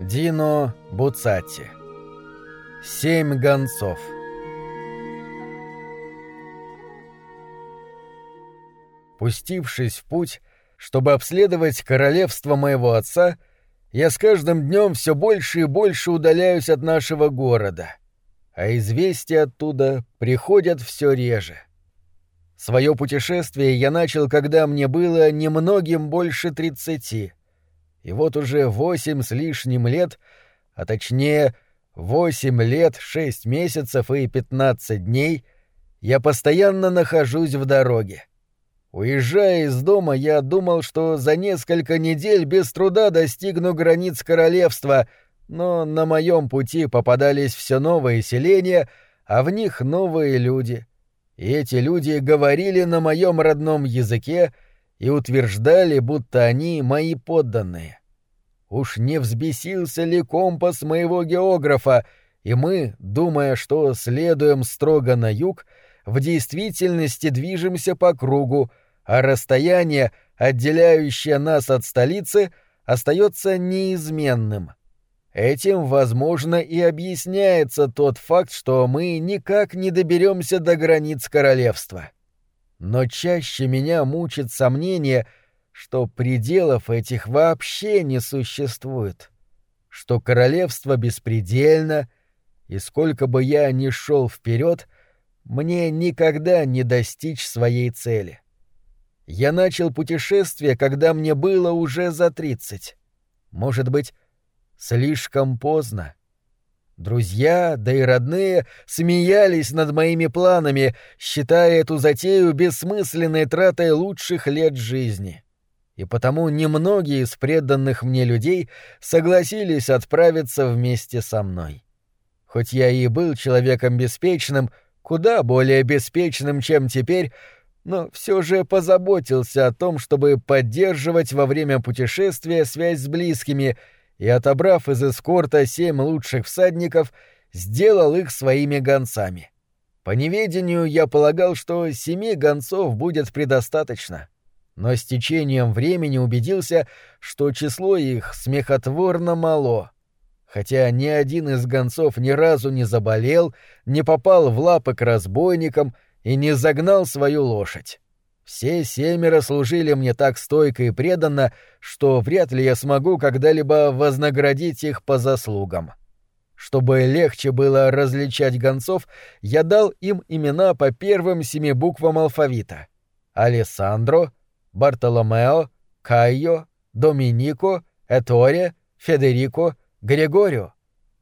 Дино Буцати. Семь гонцов. Пустившись в путь, чтобы обследовать королевство моего отца, я с каждым днем все больше и больше удаляюсь от нашего города, а известия оттуда приходят все реже. Свое путешествие я начал, когда мне было немногим больше тридцати — и вот уже восемь с лишним лет, а точнее восемь лет, шесть месяцев и пятнадцать дней, я постоянно нахожусь в дороге. Уезжая из дома, я думал, что за несколько недель без труда достигну границ королевства, но на моем пути попадались все новые селения, а в них новые люди. И эти люди говорили на моем родном языке, и утверждали, будто они мои подданные. Уж не взбесился ли компас моего географа, и мы, думая, что следуем строго на юг, в действительности движемся по кругу, а расстояние, отделяющее нас от столицы, остается неизменным. Этим, возможно, и объясняется тот факт, что мы никак не доберемся до границ королевства. Но чаще меня мучит сомнение, что пределов этих вообще не существует, что королевство беспредельно, и сколько бы я ни шел вперед, мне никогда не достичь своей цели. Я начал путешествие, когда мне было уже за тридцать. Может быть, слишком поздно. Друзья, да и родные смеялись над моими планами, считая эту затею бессмысленной тратой лучших лет жизни. И потому немногие из преданных мне людей согласились отправиться вместе со мной. Хоть я и был человеком беспечным, куда более беспечным, чем теперь, но все же позаботился о том, чтобы поддерживать во время путешествия связь с близкими — и, отобрав из эскорта семь лучших всадников, сделал их своими гонцами. По неведению я полагал, что семи гонцов будет предостаточно, но с течением времени убедился, что число их смехотворно мало. Хотя ни один из гонцов ни разу не заболел, не попал в лапы к разбойникам и не загнал свою лошадь. Все семеро служили мне так стойко и преданно, что вряд ли я смогу когда-либо вознаградить их по заслугам. Чтобы легче было различать гонцов, я дал им имена по первым семи буквам алфавита. Алессандро, Бартоломео, Кайо, Доминико, Эторе, Федерико, Григорио.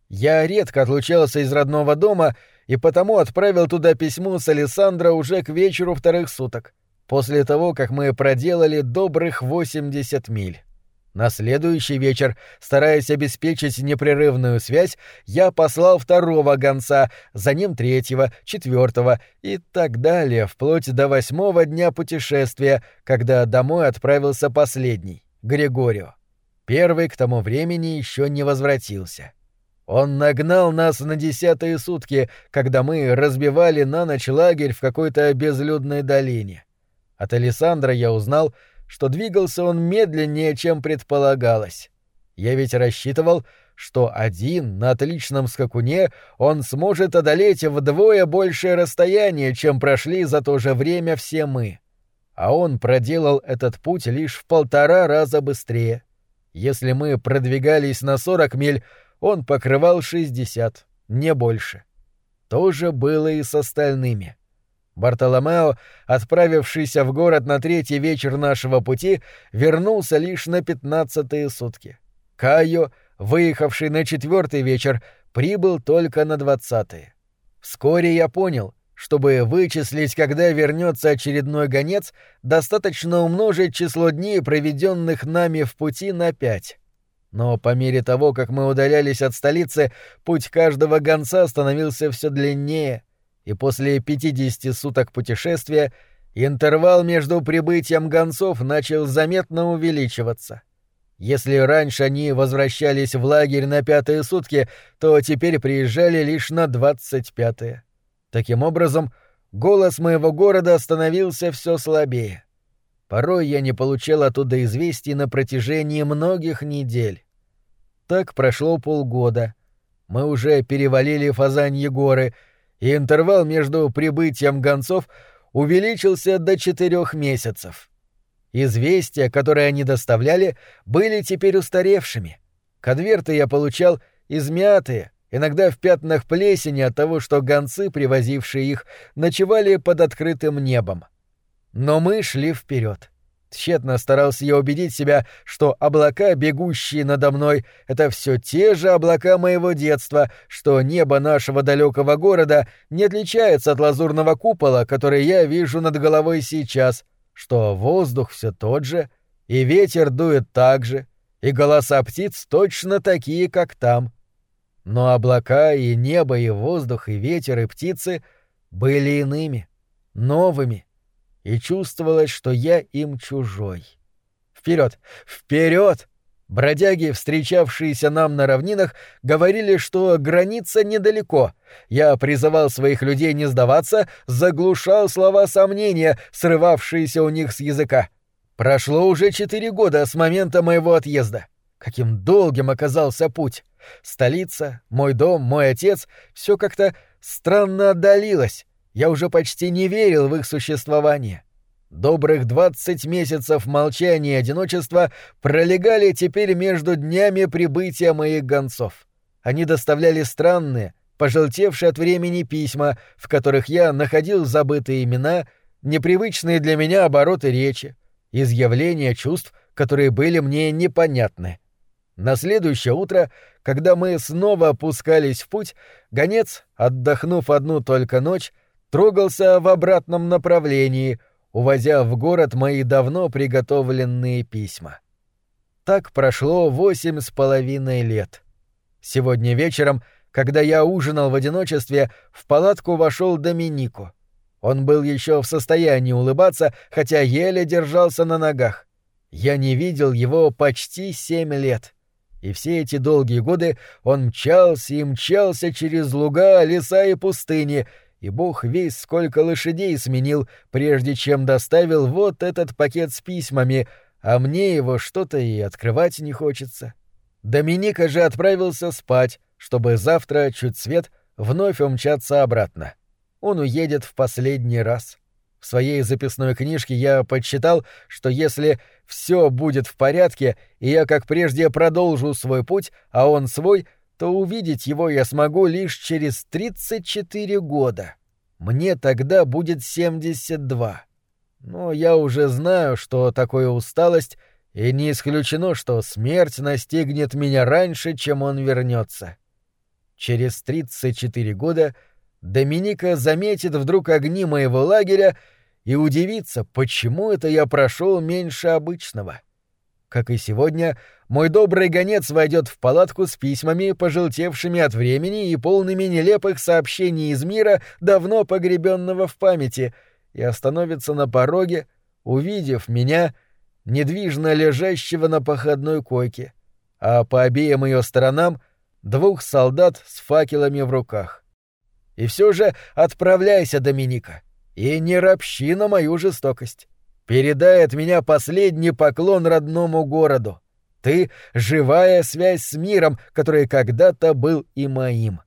Я редко отлучался из родного дома и потому отправил туда письмо с Алессандро уже к вечеру вторых суток после того, как мы проделали добрых 80 миль. На следующий вечер, стараясь обеспечить непрерывную связь, я послал второго гонца, за ним третьего, четвертого и так далее, вплоть до восьмого дня путешествия, когда домой отправился последний, Григорио. Первый к тому времени еще не возвратился. Он нагнал нас на десятые сутки, когда мы разбивали на ночь лагерь в какой-то безлюдной долине. От Александра я узнал, что двигался он медленнее, чем предполагалось. Я ведь рассчитывал, что один на отличном скакуне он сможет одолеть вдвое большее расстояние, чем прошли за то же время все мы. А он проделал этот путь лишь в полтора раза быстрее. Если мы продвигались на 40 миль, он покрывал 60, не больше. То же было и с остальными. Бартоломео, отправившийся в город на третий вечер нашего пути, вернулся лишь на пятнадцатые сутки. Кайо, выехавший на четвертый вечер, прибыл только на двадцатые. Вскоре я понял, чтобы вычислить, когда вернется очередной гонец, достаточно умножить число дней, проведенных нами в пути, на пять. Но по мере того, как мы удалялись от столицы, путь каждого гонца становился все длиннее — и после 50 суток путешествия интервал между прибытием гонцов начал заметно увеличиваться. Если раньше они возвращались в лагерь на пятые сутки, то теперь приезжали лишь на двадцать пятые. Таким образом, голос моего города становился все слабее. Порой я не получал оттуда известий на протяжении многих недель. Так прошло полгода. Мы уже перевалили Фазаньи горы, и интервал между прибытием гонцов увеличился до четырех месяцев. Известия, которые они доставляли, были теперь устаревшими. Конверты я получал измятые, иногда в пятнах плесени от того, что гонцы, привозившие их, ночевали под открытым небом. Но мы шли вперед. Тщетно старался я убедить себя, что облака, бегущие надо мной, — это все те же облака моего детства, что небо нашего далекого города не отличается от лазурного купола, который я вижу над головой сейчас, что воздух все тот же, и ветер дует так же, и голоса птиц точно такие, как там. Но облака и небо, и воздух, и ветер, и птицы были иными, новыми, и чувствовалось, что я им чужой. Вперед! Вперед! Бродяги, встречавшиеся нам на равнинах, говорили, что граница недалеко. Я призывал своих людей не сдаваться, заглушал слова сомнения, срывавшиеся у них с языка. Прошло уже четыре года с момента моего отъезда. Каким долгим оказался путь. Столица, мой дом, мой отец — все как-то странно отдалилось. Я уже почти не верил в их существование. Добрых двадцать месяцев молчания и одиночества пролегали теперь между днями прибытия моих гонцов. Они доставляли странные, пожелтевшие от времени письма, в которых я находил забытые имена, непривычные для меня обороты речи, изъявления чувств, которые были мне непонятны. На следующее утро, когда мы снова опускались в путь, гонец, отдохнув одну только ночь, трогался в обратном направлении, увозя в город мои давно приготовленные письма. Так прошло восемь с половиной лет. Сегодня вечером, когда я ужинал в одиночестве, в палатку вошел Доминику. Он был еще в состоянии улыбаться, хотя еле держался на ногах. Я не видел его почти семь лет. И все эти долгие годы он мчался и мчался через луга, леса и пустыни, и бог весь сколько лошадей сменил, прежде чем доставил вот этот пакет с письмами, а мне его что-то и открывать не хочется. Доминика же отправился спать, чтобы завтра, чуть свет, вновь умчаться обратно. Он уедет в последний раз. В своей записной книжке я подсчитал, что если все будет в порядке, и я, как прежде, продолжу свой путь, а он свой — то увидеть его я смогу лишь через 34 года. Мне тогда будет 72. Но я уже знаю, что такое усталость, и не исключено, что смерть настигнет меня раньше, чем он вернется. Через 34 года Доминика заметит вдруг огни моего лагеря и удивится, почему это я прошел меньше обычного. Как и сегодня, мой добрый гонец войдет в палатку с письмами, пожелтевшими от времени и полными нелепых сообщений из мира, давно погребенного в памяти, и остановится на пороге, увидев меня, недвижно лежащего на походной койке, а по обеим ее сторонам двух солдат с факелами в руках. И все же отправляйся, Доминика, и не ропщи на мою жестокость. Передай от меня последний поклон родному городу. Ты — живая связь с миром, который когда-то был и моим.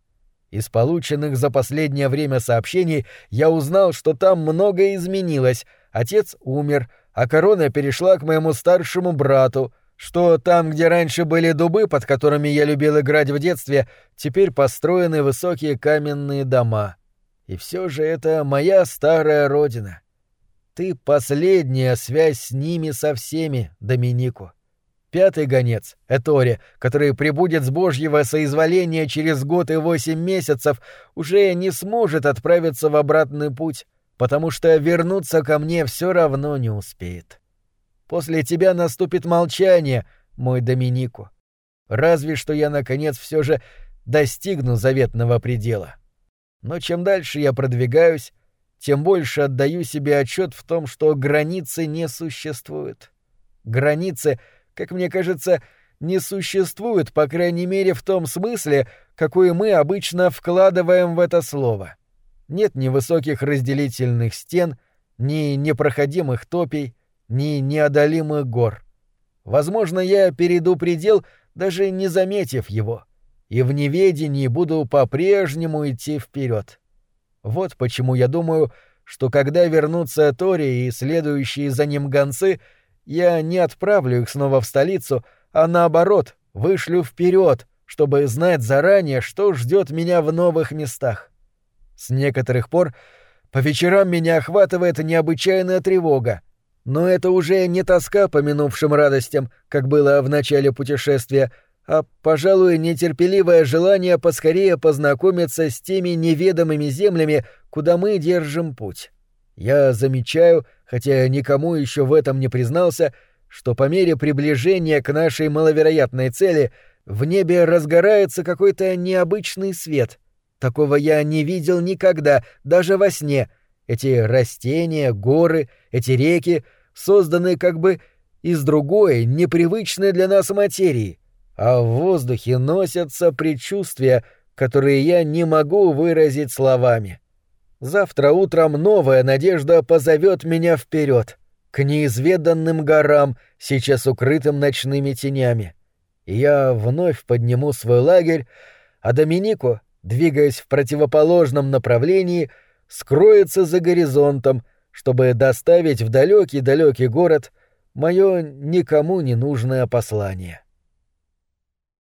Из полученных за последнее время сообщений я узнал, что там многое изменилось. Отец умер, а корона перешла к моему старшему брату, что там, где раньше были дубы, под которыми я любил играть в детстве, теперь построены высокие каменные дома. И все же это моя старая родина. Ты последняя связь с ними со всеми, Доминику. Пятый гонец, Этори, который прибудет с Божьего соизволения через год и восемь месяцев, уже не сможет отправиться в обратный путь, потому что вернуться ко мне все равно не успеет. После тебя наступит молчание, мой Доминику. Разве что я, наконец, все же достигну заветного предела. Но чем дальше я продвигаюсь, тем больше отдаю себе отчет в том, что границы не существуют. Границы — как мне кажется, не существует, по крайней мере, в том смысле, какой мы обычно вкладываем в это слово. Нет ни высоких разделительных стен, ни непроходимых топей, ни неодолимых гор. Возможно, я перейду предел, даже не заметив его, и в неведении буду по-прежнему идти вперед. Вот почему я думаю, что когда вернутся Тори и следующие за ним гонцы, я не отправлю их снова в столицу, а наоборот, вышлю вперед, чтобы знать заранее, что ждет меня в новых местах. С некоторых пор по вечерам меня охватывает необычайная тревога, но это уже не тоска по минувшим радостям, как было в начале путешествия, а, пожалуй, нетерпеливое желание поскорее познакомиться с теми неведомыми землями, куда мы держим путь. Я замечаю, хотя никому еще в этом не признался, что по мере приближения к нашей маловероятной цели в небе разгорается какой-то необычный свет. Такого я не видел никогда, даже во сне. Эти растения, горы, эти реки созданы как бы из другой, непривычной для нас материи а в воздухе носятся предчувствия, которые я не могу выразить словами. Завтра утром новая надежда позовет меня вперед, к неизведанным горам, сейчас укрытым ночными тенями. Я вновь подниму свой лагерь, а Доминико, двигаясь в противоположном направлении, скроется за горизонтом, чтобы доставить в далекий-далекий город мое никому не нужное послание.